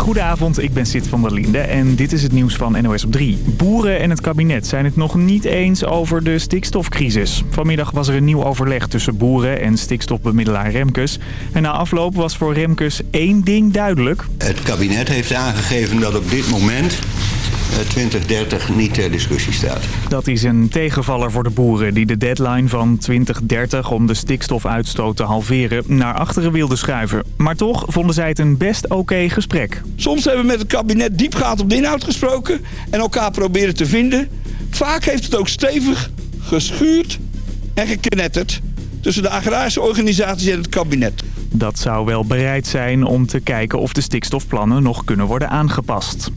Goedenavond, ik ben Sid van der Linde en dit is het nieuws van NOS op 3. Boeren en het kabinet zijn het nog niet eens over de stikstofcrisis. Vanmiddag was er een nieuw overleg tussen boeren en stikstofbemiddelaar Remkes. En na afloop was voor Remkes één ding duidelijk. Het kabinet heeft aangegeven dat op dit moment 2030 eh, niet ter discussie staat. Dat is een tegenvaller voor de boeren die de deadline van 2030 om de stikstofuitstoot te halveren naar achteren wilden schuiven. Maar toch vonden zij het een best oké gesprek. Soms hebben we met het kabinet diepgaand op de inhoud gesproken en elkaar proberen te vinden. Vaak heeft het ook stevig geschuurd en geknetterd tussen de agrarische organisaties en het kabinet. Dat zou wel bereid zijn om te kijken of de stikstofplannen nog kunnen worden aangepast.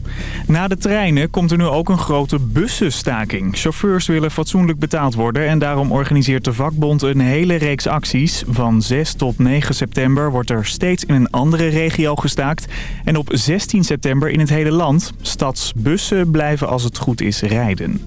Na de treinen komt er nu ook een grote bussenstaking. Chauffeurs willen fatsoenlijk betaald worden en daarom organiseert de vakbond een hele reeks acties. Van 6 tot 9 september wordt er steeds in een andere regio gestaakt. En op 16 september in het hele land. Stadsbussen blijven als het goed is rijden.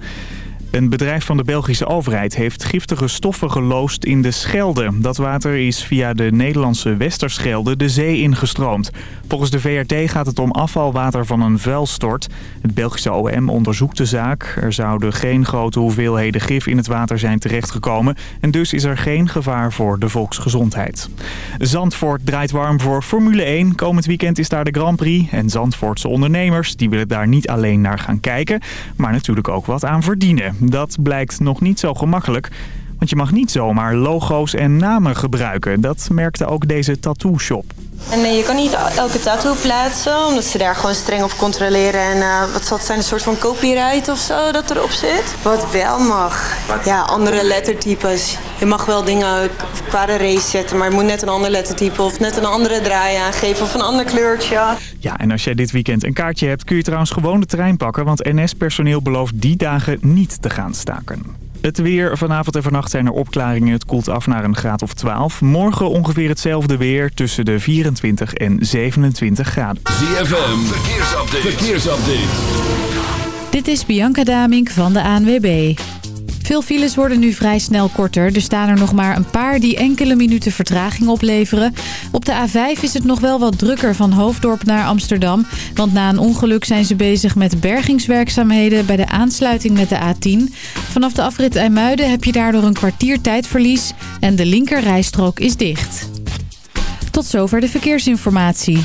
Een bedrijf van de Belgische overheid heeft giftige stoffen geloosd in de Schelde. Dat water is via de Nederlandse Westerschelde de zee ingestroomd. Volgens de VRT gaat het om afvalwater van een vuilstort. Het Belgische OM onderzoekt de zaak. Er zouden geen grote hoeveelheden gif in het water zijn terechtgekomen. En dus is er geen gevaar voor de volksgezondheid. Zandvoort draait warm voor Formule 1. Komend weekend is daar de Grand Prix. En Zandvoortse ondernemers die willen daar niet alleen naar gaan kijken... maar natuurlijk ook wat aan verdienen. Dat blijkt nog niet zo gemakkelijk. Want je mag niet zomaar logo's en namen gebruiken. Dat merkte ook deze tattoo shop. En nee, je kan niet elke tattoo plaatsen, omdat ze daar gewoon streng op controleren. En uh, wat zal het zijn, een soort van copyright of zo dat erop zit? Wat wel mag. Ja, andere lettertypes. Je mag wel dingen qua de race zetten, maar je moet net een ander lettertype of net een andere draai aangeven of een ander kleurtje. Ja, en als jij dit weekend een kaartje hebt, kun je trouwens gewoon de trein pakken, want NS-personeel belooft die dagen niet te gaan staken. Het weer. Vanavond en vannacht zijn er opklaringen. Het koelt af naar een graad of 12. Morgen ongeveer hetzelfde weer tussen de 24 en 27 graden. ZFM. Verkeersupdate. Verkeersupdate. Dit is Bianca Damink van de ANWB. Veel files worden nu vrij snel korter. Er staan er nog maar een paar die enkele minuten vertraging opleveren. Op de A5 is het nog wel wat drukker van Hoofddorp naar Amsterdam. Want na een ongeluk zijn ze bezig met bergingswerkzaamheden bij de aansluiting met de A10. Vanaf de afrit IJmuiden heb je daardoor een kwartier tijdverlies en de linkerrijstrook is dicht. Tot zover de verkeersinformatie.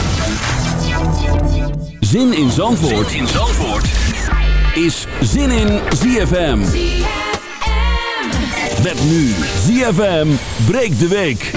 Zin in Zandvoort, zin in Zandvoort. is Zin in ZFM. Met nu ZFM breekt de week.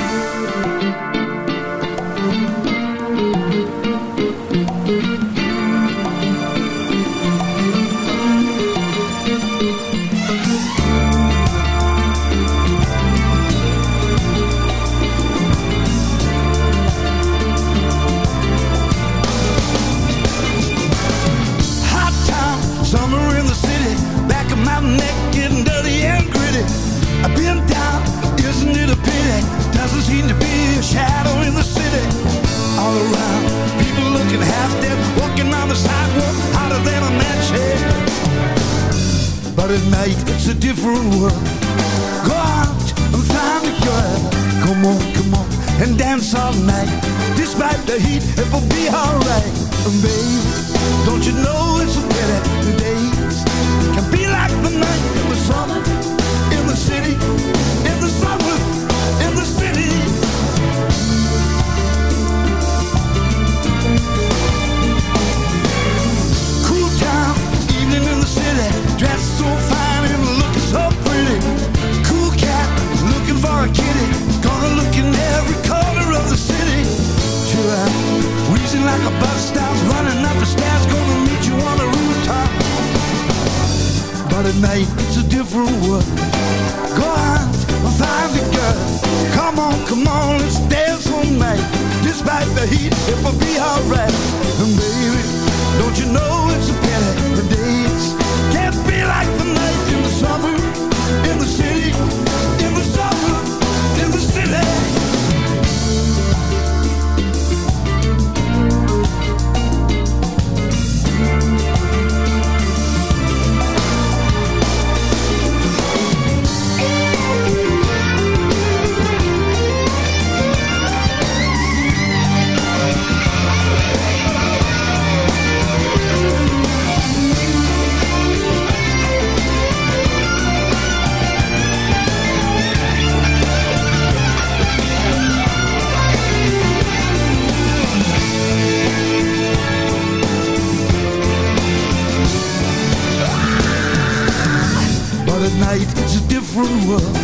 World.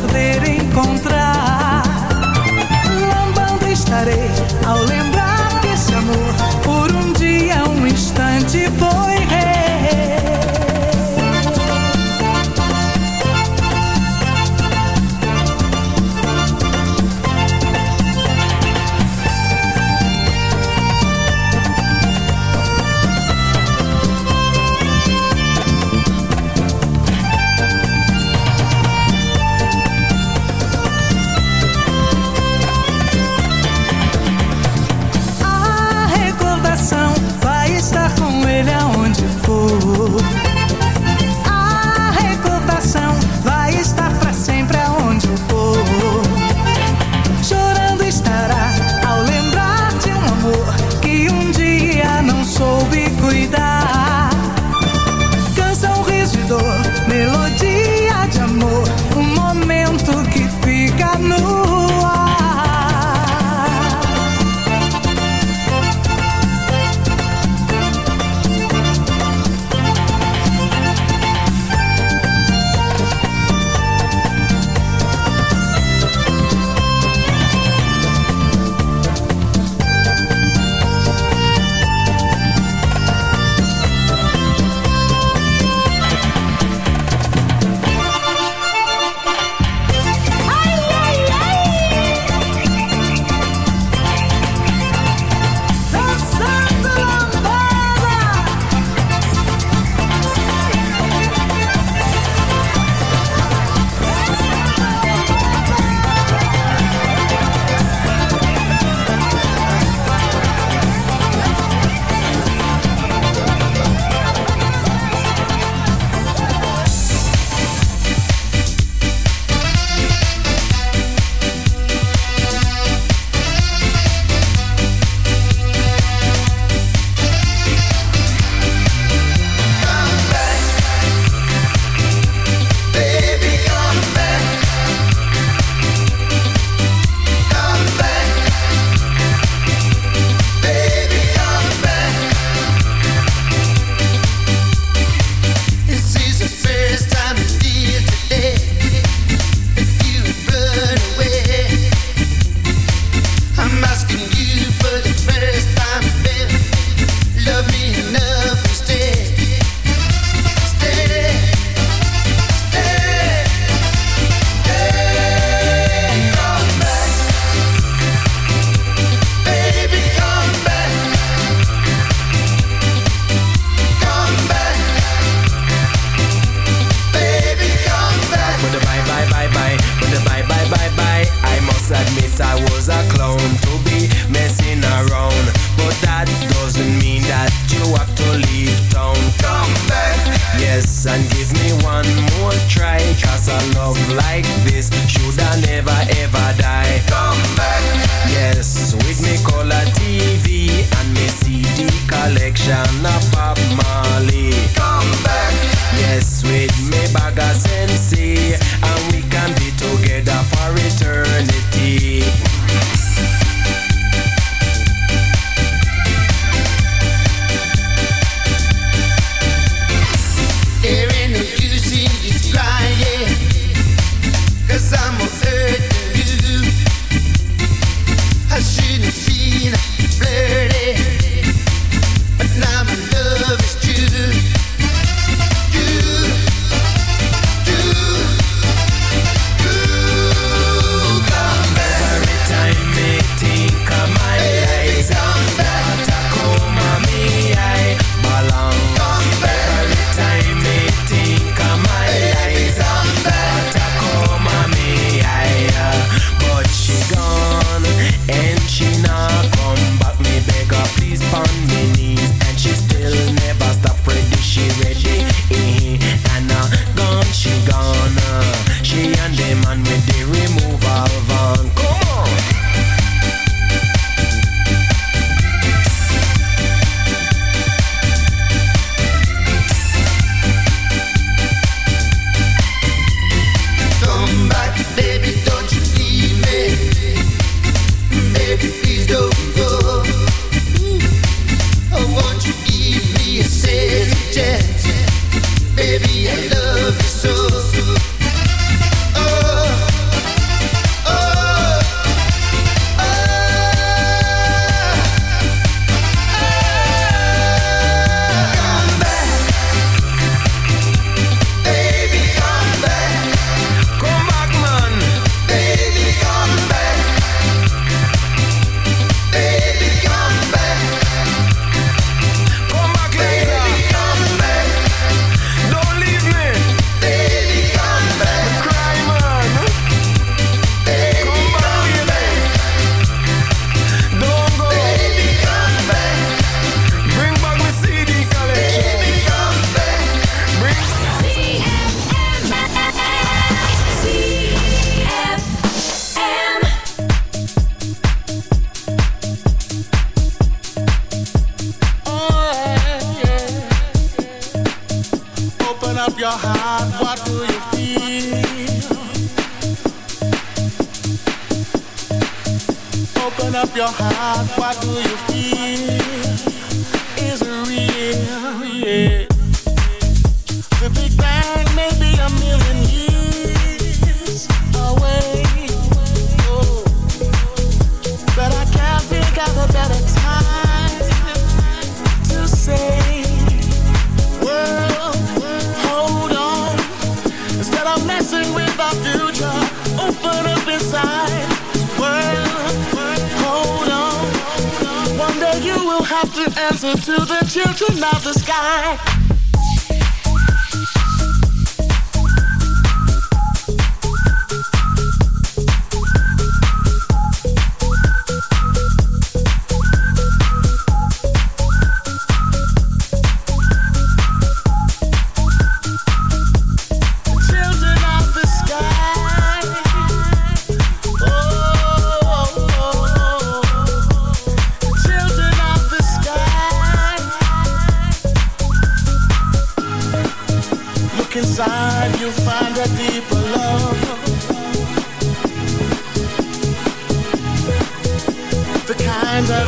perder, encontrar.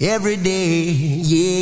Every day. Yeah,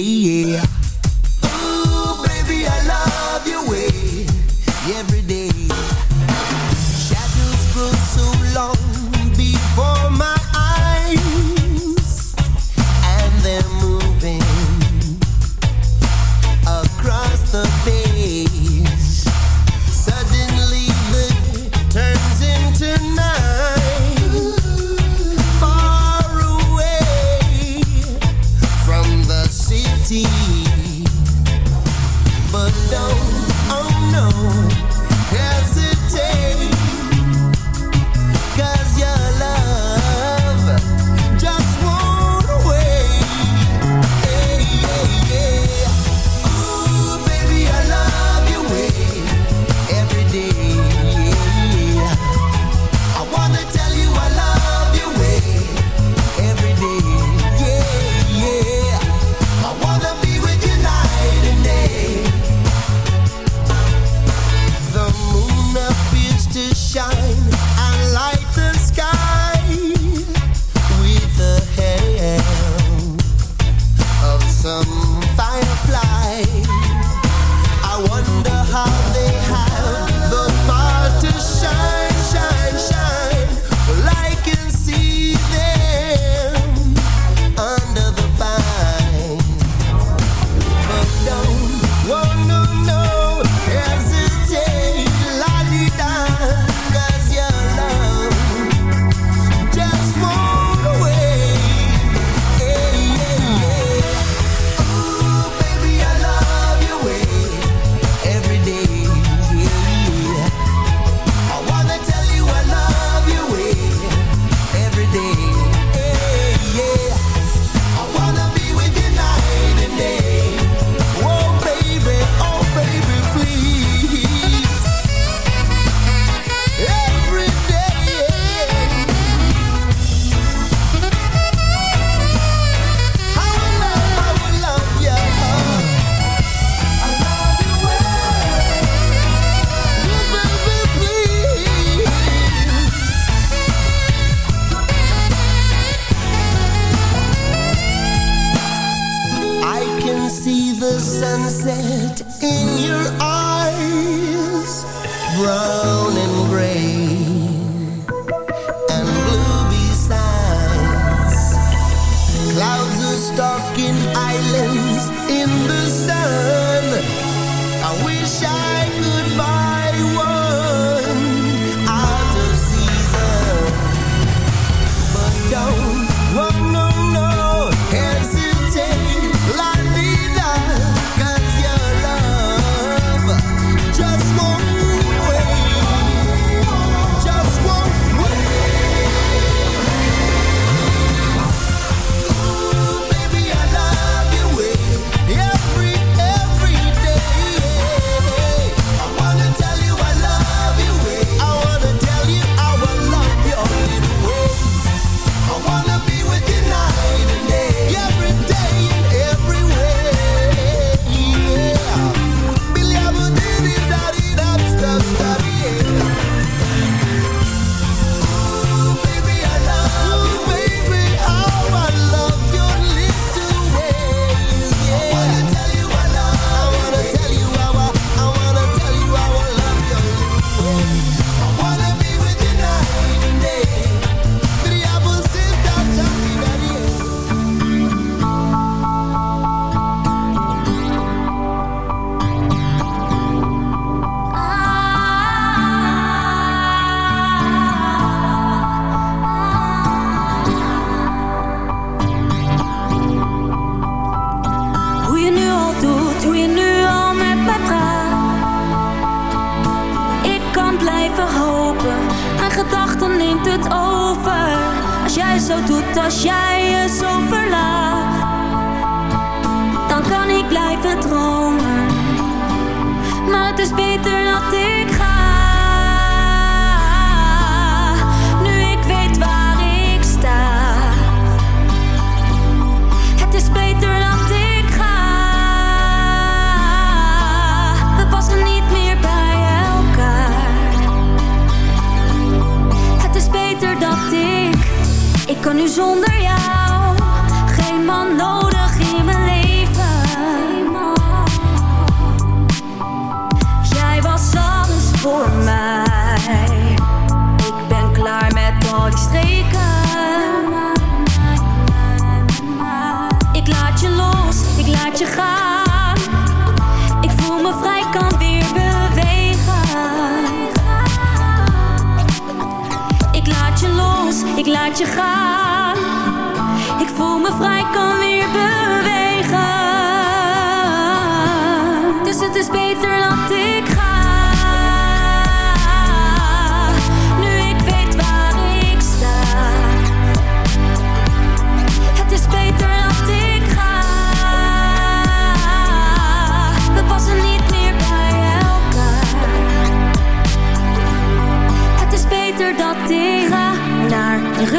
voel me vrij, kan weer bewegen.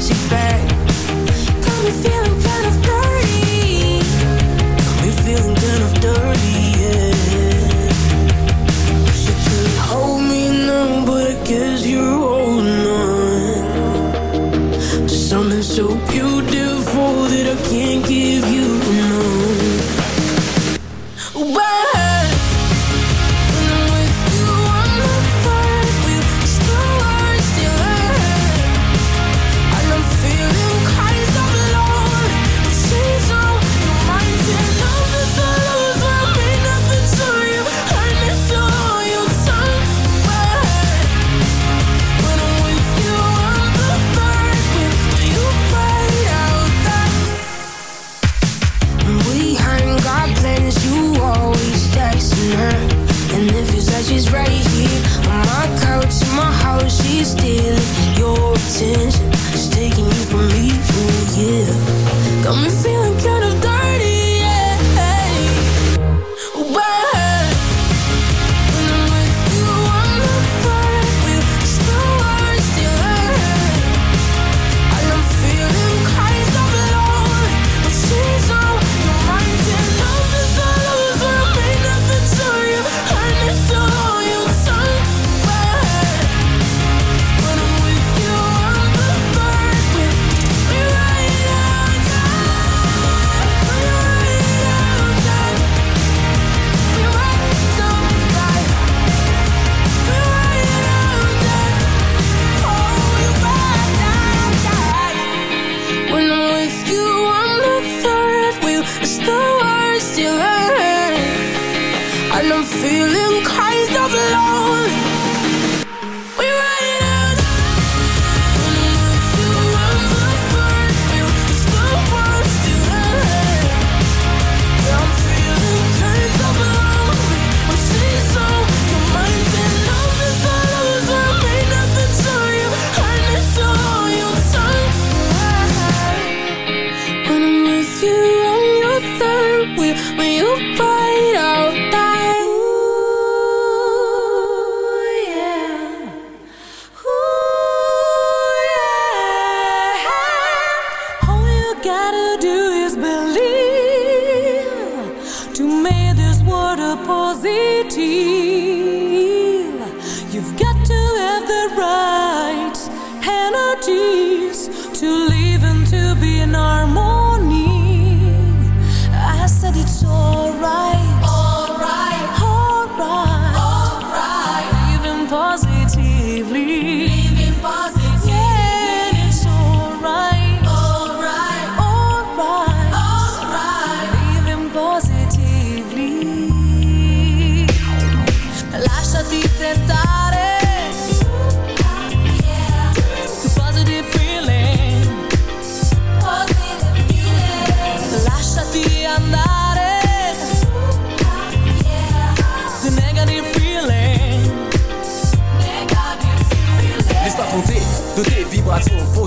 she begged and I'm feeling kind of lonely.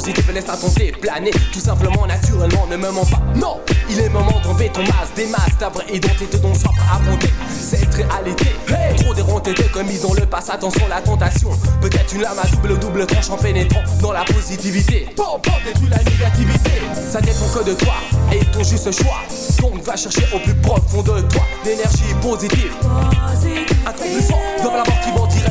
Positives et laisse-toi tenter planer Tout simplement, naturellement, ne me mens pas. Non, il est moment d'enlever ton masque Des masques, ta vraie identité dont soif à affronter Cette réalité, trop déronté de commis dans le passé Attention la tentation, peut-être une lame à double double tranche En pénétrant dans la positivité. Bon, bon, détruis la négativité? Ça dépend que de toi et ton juste choix. Donc va chercher au plus profond de toi L'énergie positive. Un truc plus fort la mort qui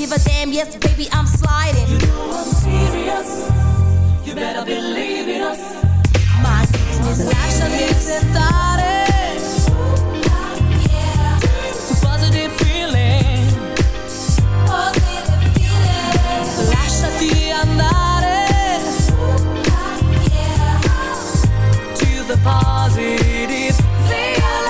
Give a damn, yes, baby, I'm sliding. You know I'm serious. You better believe in us. My business. Lasciati tentare. Positive feeling. Lasciati andare. To the positive feeling.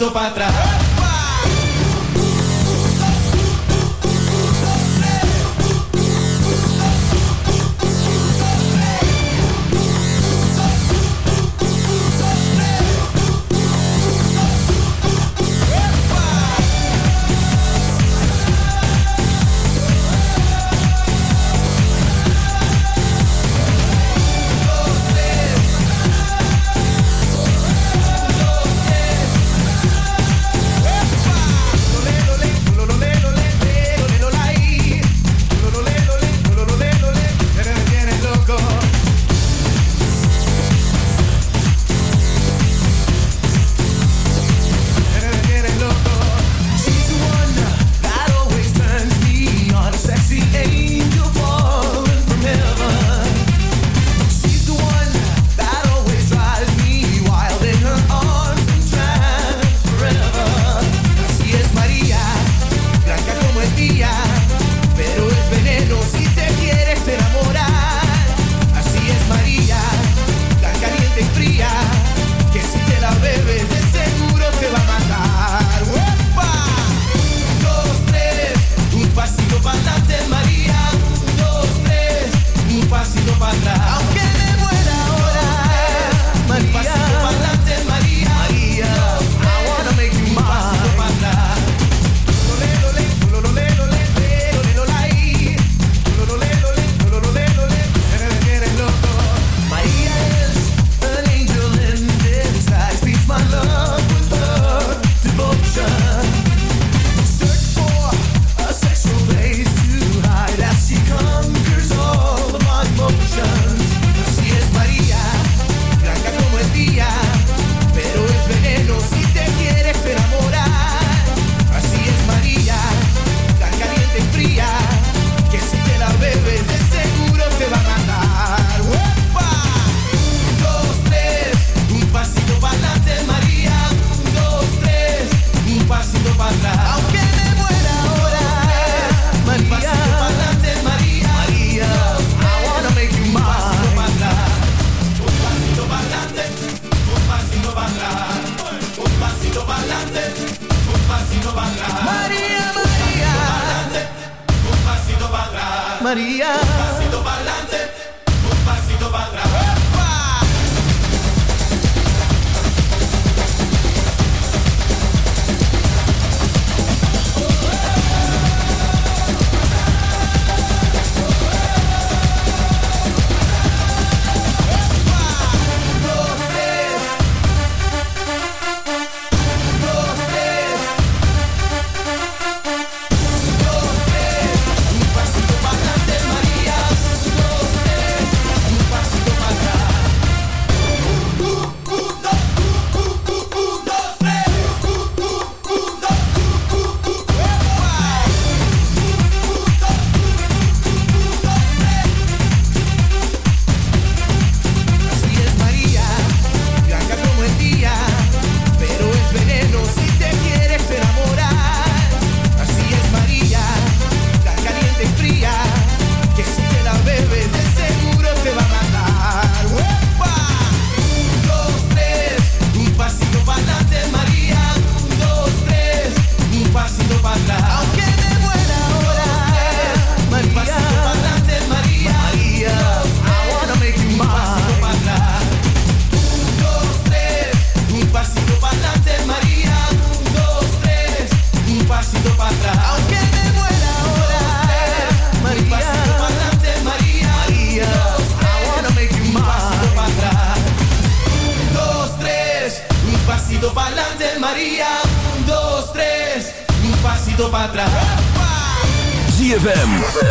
papito,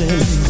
dancing